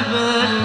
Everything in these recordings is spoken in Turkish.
البلد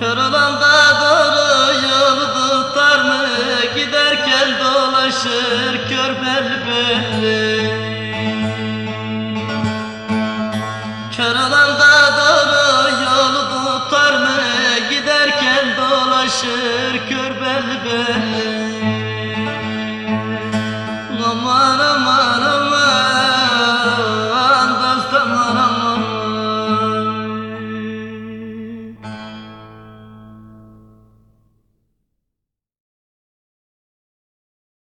Kör olan doğru yolu tutar mı? Giderken dolaşır kör belli belli Kör doğru yolu tutar mı? Giderken dolaşır kör belli belli